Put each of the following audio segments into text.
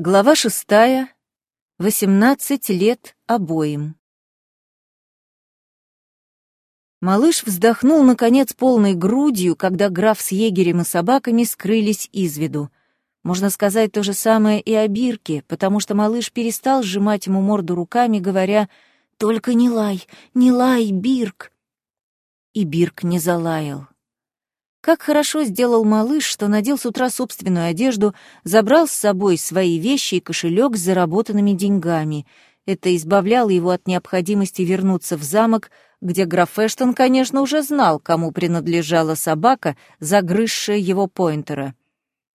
Глава шестая. Восемнадцать лет обоим. Малыш вздохнул, наконец, полной грудью, когда граф с егерем и собаками скрылись из виду. Можно сказать то же самое и о Бирке, потому что малыш перестал сжимать ему морду руками, говоря «Только не лай, не лай, Бирк!» И Бирк не залаял. Как хорошо сделал малыш, что надел с утра собственную одежду, забрал с собой свои вещи и кошелек с заработанными деньгами. Это избавляло его от необходимости вернуться в замок, где граф Эштон, конечно, уже знал, кому принадлежала собака, загрызшая его поинтера.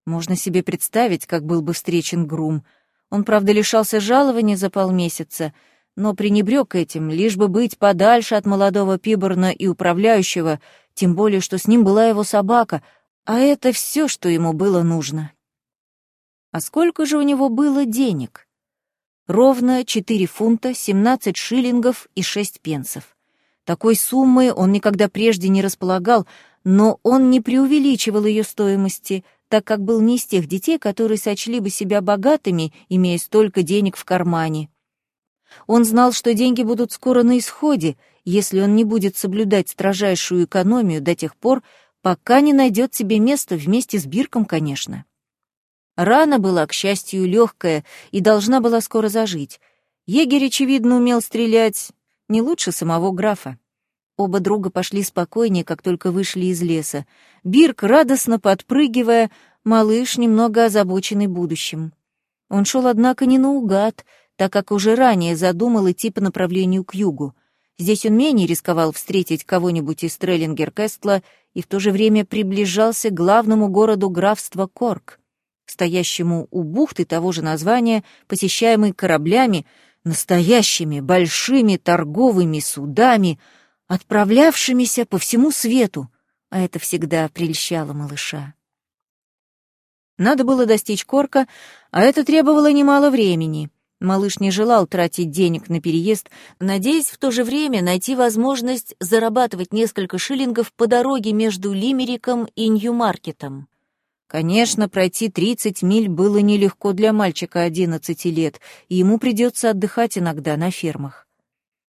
Можно себе представить, как был бы встречен Грум. Он, правда, лишался жалования за полмесяца, но пренебрег этим, лишь бы быть подальше от молодого Пиборна и управляющего — тем более, что с ним была его собака, а это все, что ему было нужно. А сколько же у него было денег? Ровно 4 фунта, 17 шиллингов и 6 пенсов. Такой суммы он никогда прежде не располагал, но он не преувеличивал ее стоимости, так как был не из тех детей, которые сочли бы себя богатыми, имея столько денег в кармане. Он знал, что деньги будут скоро на исходе, если он не будет соблюдать строжайшую экономию до тех пор, пока не найдет себе место вместе с Бирком, конечно. Рана была, к счастью, легкая и должна была скоро зажить. Егерь, очевидно, умел стрелять не лучше самого графа. Оба друга пошли спокойнее, как только вышли из леса. Бирк, радостно подпрыгивая, малыш, немного озабоченный будущим. Он шел, однако, не наугад, так как уже ранее задумал идти по направлению к югу. Здесь он менее рисковал встретить кого-нибудь из Треллингер-Кестла и в то же время приближался к главному городу графства Корк, стоящему у бухты того же названия, посещаемой кораблями, настоящими большими торговыми судами, отправлявшимися по всему свету, а это всегда прельщало малыша. Надо было достичь Корка, а это требовало немало времени — Малыш не желал тратить денег на переезд, надеясь в то же время найти возможность зарабатывать несколько шиллингов по дороге между Лимериком и Ньюмаркетом. Конечно, пройти 30 миль было нелегко для мальчика 11 лет, и ему придется отдыхать иногда на фермах.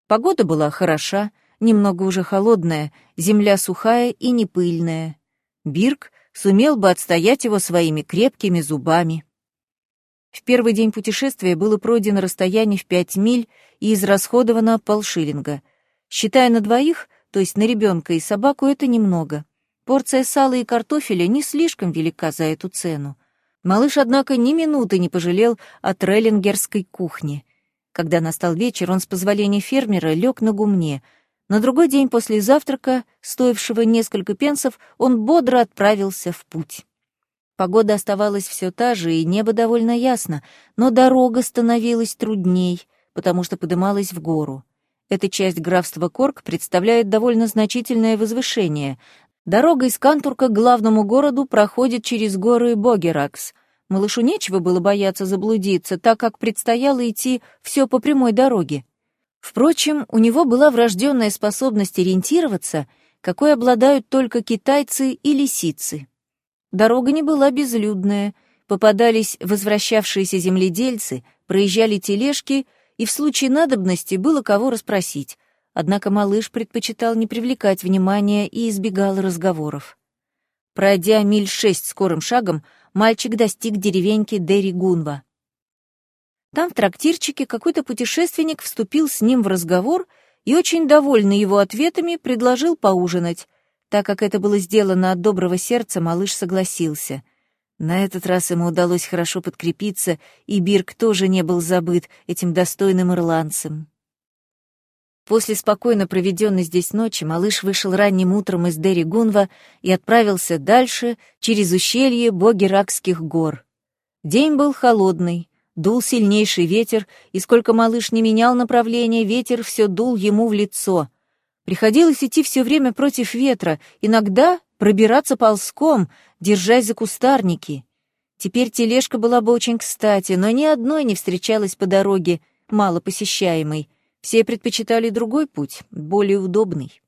Погода была хороша, немного уже холодная, земля сухая и не пыльная. Бирк сумел бы отстоять его своими крепкими зубами. В первый день путешествия было пройдено расстояние в пять миль и израсходовано полшиллинга. Считая на двоих, то есть на ребенка и собаку, это немного. Порция сала и картофеля не слишком велика за эту цену. Малыш, однако, ни минуты не пожалел о треллингерской кухне. Когда настал вечер, он с позволения фермера лег на гумне. На другой день после завтрака, стоившего несколько пенсов, он бодро отправился в путь. Погода оставалась все та же, и небо довольно ясно, но дорога становилась трудней, потому что подымалась в гору. Эта часть графства Корк представляет довольно значительное возвышение. Дорога из Кантурка к главному городу проходит через горы Богеракс. Малышу нечего было бояться заблудиться, так как предстояло идти все по прямой дороге. Впрочем, у него была врожденная способность ориентироваться, какой обладают только китайцы и лисицы. Дорога не была безлюдная, попадались возвращавшиеся земледельцы, проезжали тележки, и в случае надобности было кого расспросить. Однако малыш предпочитал не привлекать внимания и избегал разговоров. Пройдя миль шесть скорым шагом, мальчик достиг деревеньки Дерри-Гунва. Там в трактирчике какой-то путешественник вступил с ним в разговор и, очень довольный его ответами, предложил поужинать — так как это было сделано от доброго сердца, малыш согласился. На этот раз ему удалось хорошо подкрепиться, и Бирк тоже не был забыт этим достойным ирландцем. После спокойно проведенной здесь ночи малыш вышел ранним утром из Дерри Гунва и отправился дальше через ущелье Богеракских гор. День был холодный, дул сильнейший ветер, и сколько малыш не менял направление, ветер все дул ему в лицо — Приходилось идти все время против ветра, иногда пробираться ползком, держась за кустарники. Теперь тележка была бы очень кстати, но ни одной не встречалась по дороге, мало посещаемой. Все предпочитали другой путь, более удобный.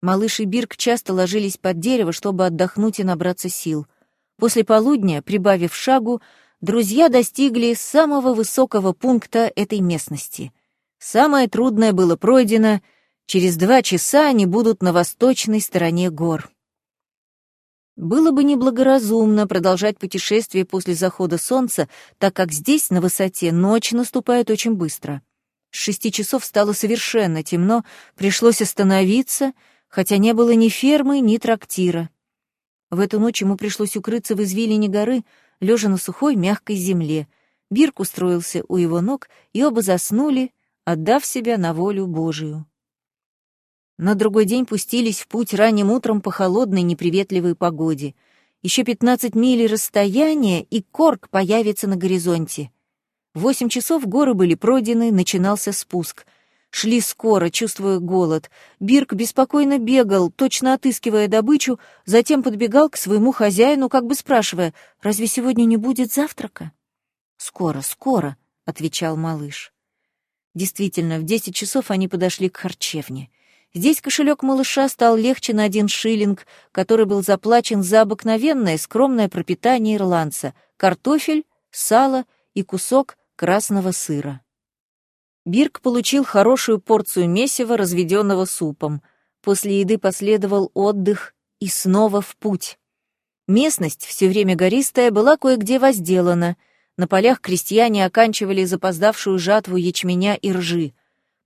Малыш и Бирк часто ложились под дерево, чтобы отдохнуть и набраться сил. После полудня, прибавив шагу, друзья достигли самого высокого пункта этой местности. Самое трудное было пройдено, через два часа они будут на восточной стороне гор. Было бы неблагоразумно продолжать путешествие после захода солнца, так как здесь, на высоте, ночь наступает очень быстро. С шести часов стало совершенно темно, пришлось остановиться, хотя не было ни фермы, ни трактира. В эту ночь ему пришлось укрыться в извилине горы, лежа на сухой мягкой земле. Бирк устроился у его ног, и оба заснули, отдав себя на волю Божию. На другой день пустились в путь ранним утром по холодной неприветливой погоде. Еще пятнадцать миль расстояния, и Корк появится на горизонте. В восемь часов горы были пройдены, начинался спуск. Шли скоро, чувствуя голод. Бирк беспокойно бегал, точно отыскивая добычу, затем подбегал к своему хозяину, как бы спрашивая, «Разве сегодня не будет завтрака?» «Скоро, скоро», — отвечал малыш. Действительно, в десять часов они подошли к харчевне. Здесь кошелек малыша стал легче на один шиллинг, который был заплачен за обыкновенное скромное пропитание ирландца — картофель, сало и кусок красного сыра. Бирк получил хорошую порцию месива, разведенного супом. После еды последовал отдых и снова в путь. Местность, все время гористая, была кое-где возделана. На полях крестьяне оканчивали запоздавшую жатву ячменя и ржи.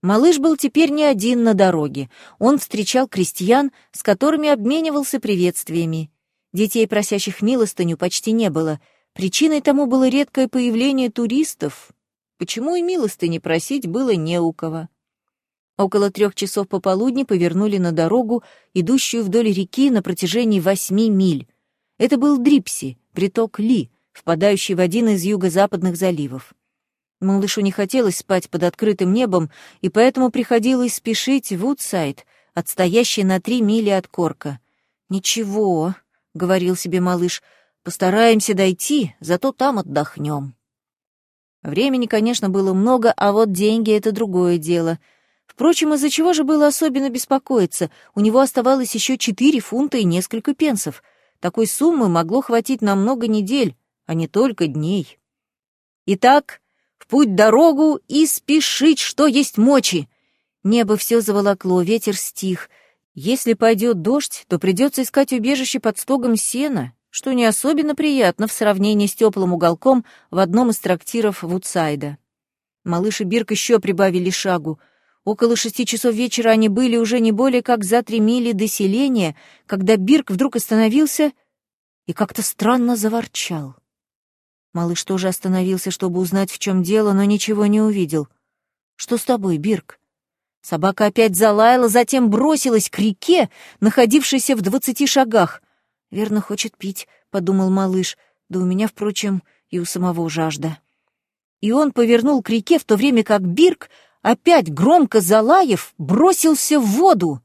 Малыш был теперь не один на дороге. Он встречал крестьян, с которыми обменивался приветствиями. Детей, просящих милостыню, почти не было. Причиной тому было редкое появление туристов. Почему и милостыни просить было не у кого. Около трех часов пополудни повернули на дорогу, идущую вдоль реки на протяжении восьми миль. Это был Дрипси, приток Ли, впадающий в один из юго-западных заливов. Малышу не хотелось спать под открытым небом, и поэтому приходилось спешить в Вудсайд, отстоящий на три мили от Корка. «Ничего», — говорил себе малыш, — «постараемся дойти, зато там отдохнем». Времени, конечно, было много, а вот деньги — это другое дело. Впрочем, из-за чего же было особенно беспокоиться? У него оставалось еще четыре фунта и несколько пенсов. Такой суммы могло хватить на много недель, а не только дней. Итак, в путь дорогу и спешить, что есть мочи. Небо все заволокло, ветер стих. Если пойдет дождь, то придется искать убежище под стогом сена, что не особенно приятно в сравнении с теплым уголком в одном из трактиров Вудсайда. Малыш и Бирк еще прибавили шагу. Около шести часов вечера они были уже не более как за три мили до селения, когда Бирк вдруг остановился и как-то странно заворчал. Малыш тоже остановился, чтобы узнать, в чем дело, но ничего не увидел. «Что с тобой, Бирк?» Собака опять залаяла, затем бросилась к реке, находившейся в двадцати шагах. «Верно, хочет пить», — подумал малыш, «да у меня, впрочем, и у самого жажда». И он повернул к реке, в то время как Бирк, опять громко залаев, бросился в воду.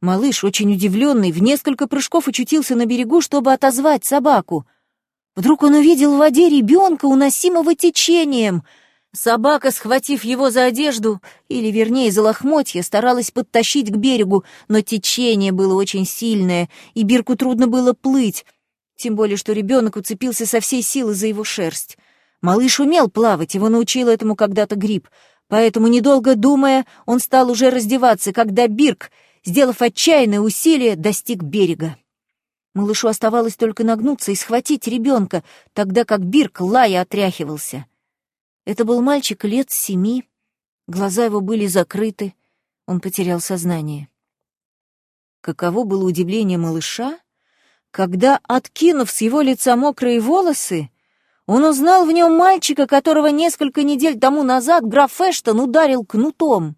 Малыш, очень удивленный, в несколько прыжков очутился на берегу, чтобы отозвать собаку — Вдруг он увидел в воде ребенка, уносимого течением. Собака, схватив его за одежду, или, вернее, за лохмотья, старалась подтащить к берегу, но течение было очень сильное, и Бирку трудно было плыть, тем более, что ребенок уцепился со всей силы за его шерсть. Малыш умел плавать, его научил этому когда-то гриб, поэтому, недолго думая, он стал уже раздеваться, когда Бирк, сделав отчаянное усилие, достиг берега. Малышу оставалось только нагнуться и схватить ребенка, тогда как Бирк лая отряхивался. Это был мальчик лет семи, глаза его были закрыты, он потерял сознание. Каково было удивление малыша, когда, откинув с его лица мокрые волосы, он узнал в нем мальчика, которого несколько недель тому назад граф Эштон ударил кнутом.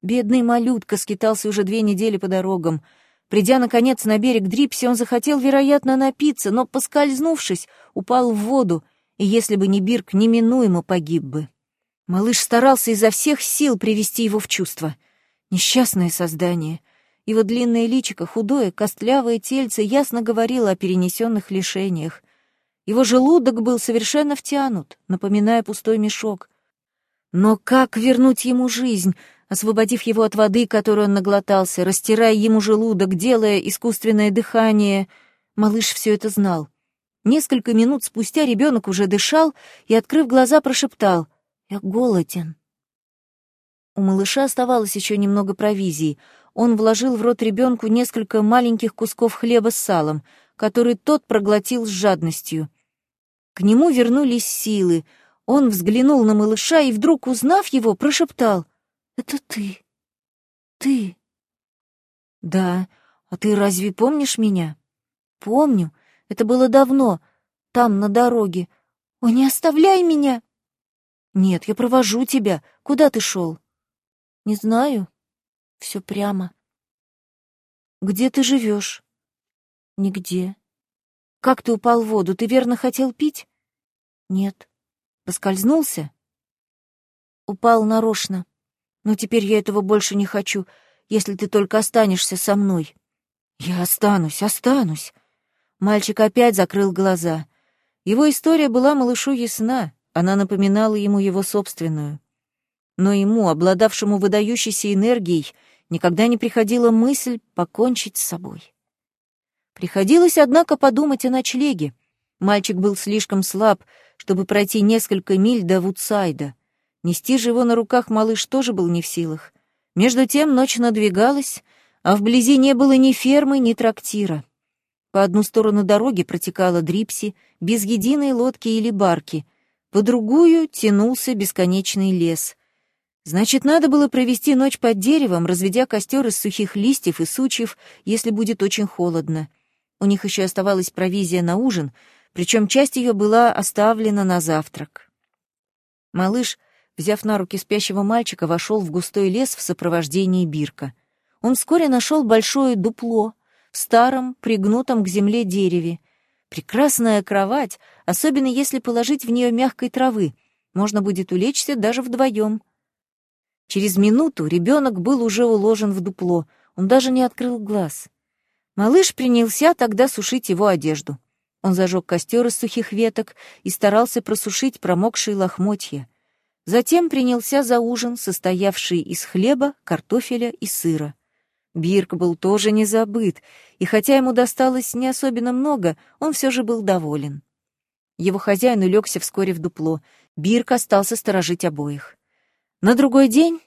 Бедный малютка скитался уже две недели по дорогам — Придя, наконец, на берег Дрипси, он захотел, вероятно, напиться, но, поскользнувшись, упал в воду, и если бы не Бирк, неминуемо погиб бы. Малыш старался изо всех сил привести его в чувство. Несчастное создание. Его длинное личико, худое, костлявое тельце ясно говорило о перенесенных лишениях. Его желудок был совершенно втянут, напоминая пустой мешок. Но как вернуть ему жизнь, освободив его от воды, которую он наглотался, растирая ему желудок, делая искусственное дыхание. Малыш все это знал. Несколько минут спустя ребенок уже дышал и, открыв глаза, прошептал «Я голоден». У малыша оставалось еще немного провизии. Он вложил в рот ребенку несколько маленьких кусков хлеба с салом, который тот проглотил с жадностью. К нему вернулись силы. Он взглянул на малыша и, вдруг узнав его, прошептал «Это ты! Ты!» «Да, а ты разве помнишь меня?» «Помню. Это было давно, там, на дороге. О, не оставляй меня!» «Нет, я провожу тебя. Куда ты шел?» «Не знаю. Все прямо». «Где ты живешь?» «Нигде». «Как ты упал в воду? Ты верно хотел пить?» «Нет». «Поскользнулся?» «Упал нарочно. Но теперь я этого больше не хочу, если ты только останешься со мной». «Я останусь, останусь». Мальчик опять закрыл глаза. Его история была малышу ясна, она напоминала ему его собственную. Но ему, обладавшему выдающейся энергией, никогда не приходила мысль покончить с собой. Приходилось, однако, подумать о ночлеге. Мальчик был слишком слаб, чтобы пройти несколько миль до Вудсайда. Нести же его на руках малыш тоже был не в силах. Между тем ночь надвигалась, а вблизи не было ни фермы, ни трактира. По одну сторону дороги протекала Дрипси, без единой лодки или барки, по другую тянулся бесконечный лес. Значит, надо было провести ночь под деревом, разведя костер из сухих листьев и сучьев, если будет очень холодно. У них еще оставалась провизия на ужин, причем часть ее была оставлена на завтрак. Малыш, взяв на руки спящего мальчика, вошел в густой лес в сопровождении Бирка. Он вскоре нашел большое дупло — в старом, пригнутом к земле дереве. Прекрасная кровать, особенно если положить в нее мягкой травы. Можно будет улечься даже вдвоем. Через минуту ребенок был уже уложен в дупло, он даже не открыл глаз. Малыш принялся тогда сушить его одежду. Он зажег костер из сухих веток и старался просушить промокшие лохмотья. Затем принялся за ужин, состоявший из хлеба, картофеля и сыра. Бирк был тоже не забыт, и хотя ему досталось не особенно много, он все же был доволен. Его хозяин улегся вскоре в дупло, Бирк остался сторожить обоих. На другой день,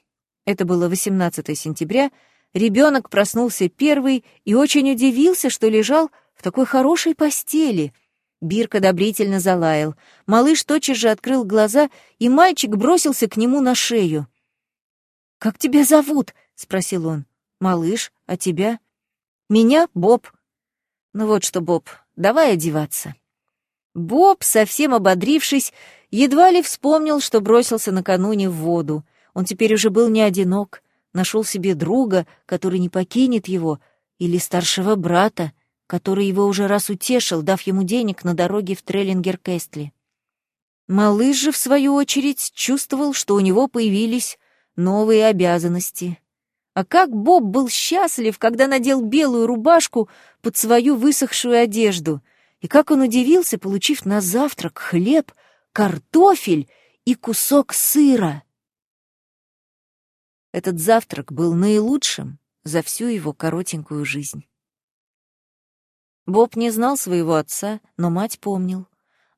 это было 18 сентября, ребенок проснулся первый и очень удивился, что лежал в такой хорошей постели. Бирк одобрительно залаял. Малыш тотчас же открыл глаза, и мальчик бросился к нему на шею. «Как тебя зовут?» — спросил он. «Малыш, а тебя?» «Меня Боб». «Ну вот что, Боб, давай одеваться». Боб, совсем ободрившись, едва ли вспомнил, что бросился накануне в воду. Он теперь уже был не одинок, нашел себе друга, который не покинет его, или старшего брата, который его уже раз утешил, дав ему денег на дороге в Треллингер-Кестли. Малыш же, в свою очередь, чувствовал, что у него появились новые обязанности. А как Боб был счастлив, когда надел белую рубашку под свою высохшую одежду. И как он удивился, получив на завтрак хлеб, картофель и кусок сыра. Этот завтрак был наилучшим за всю его коротенькую жизнь. Боб не знал своего отца, но мать помнил.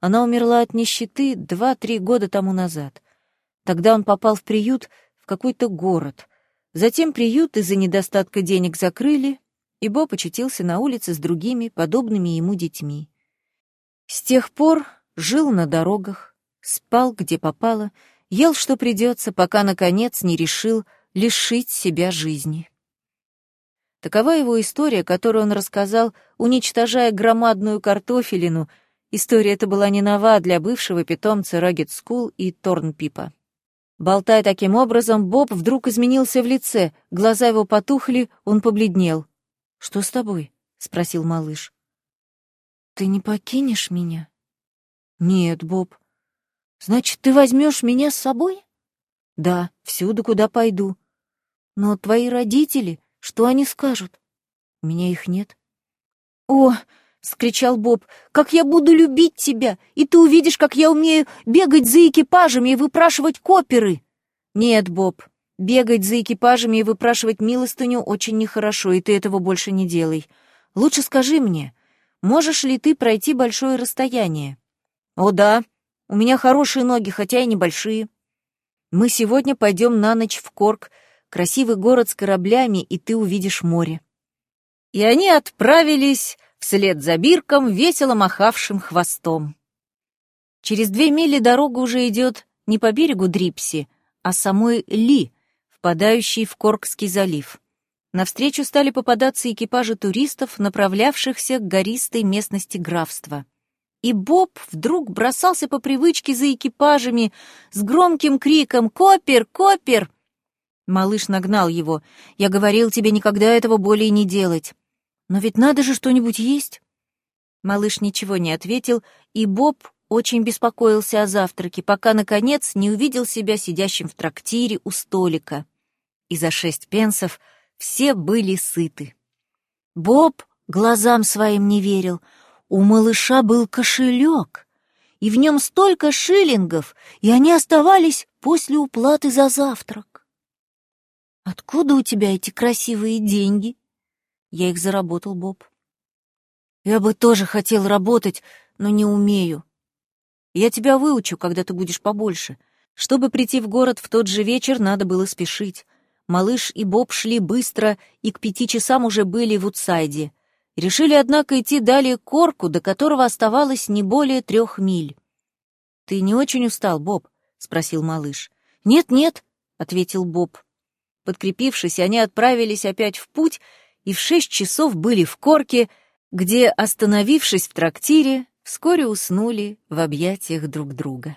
Она умерла от нищеты два-три года тому назад. Тогда он попал в приют в какой-то город, Затем приют из-за недостатка денег закрыли, и Боб очутился на улице с другими, подобными ему детьми. С тех пор жил на дорогах, спал где попало, ел что придется, пока, наконец, не решил лишить себя жизни. Такова его история, которую он рассказал, уничтожая громадную картофелину. История эта была не нова для бывшего питомца Ragged School и Торнпипа. Болтая таким образом, Боб вдруг изменился в лице, глаза его потухли, он побледнел. «Что с тобой?» — спросил малыш. «Ты не покинешь меня?» «Нет, Боб». «Значит, ты возьмешь меня с собой?» «Да, всюду, куда пойду». «Но твои родители, что они скажут?» «У меня их нет». «О!» — скричал Боб. «Как я буду любить тебя! И ты увидишь, как я умею бегать за экипажами и выпрашивать коперы!» «Нет, Боб, бегать за экипажами и выпрашивать милостыню очень нехорошо, и ты этого больше не делай. Лучше скажи мне, можешь ли ты пройти большое расстояние? О да, у меня хорошие ноги, хотя и небольшие. Мы сегодня пойдем на ночь в Корк, красивый город с кораблями, и ты увидишь море. И они отправились вслед за Бирком, весело махавшим хвостом. Через две мили дорога уже идет не по берегу Дрипси, а самой Ли, впадающей в Коркский залив. Навстречу стали попадаться экипажи туристов, направлявшихся к гористой местности графства. И Боб вдруг бросался по привычке за экипажами с громким криком «Копер! Копер!». Малыш нагнал его. «Я говорил тебе никогда этого более не делать». «Но ведь надо же что-нибудь есть». Малыш ничего не ответил, и Боб очень беспокоился о завтраке, пока, наконец, не увидел себя сидящим в трактире у столика. И за шесть пенсов все были сыты. Боб глазам своим не верил. У малыша был кошелек, и в нем столько шиллингов, и они оставались после уплаты за завтрак. «Откуда у тебя эти красивые деньги?» «Я их заработал, Боб». «Я бы тоже хотел работать, но не умею. Я тебя выучу, когда ты будешь побольше. Чтобы прийти в город в тот же вечер, надо было спешить. Малыш и Боб шли быстро и к пяти часам уже были в Утсайде. Решили, однако, идти далее к Корку, до которого оставалось не более трех миль. «Ты не очень устал, Боб?» — спросил малыш. «Нет-нет», — ответил Боб. Подкрепившись, они отправились опять в путь и в шесть часов были в Корке, где, остановившись в трактире, вскоре уснули в объятиях друг друга.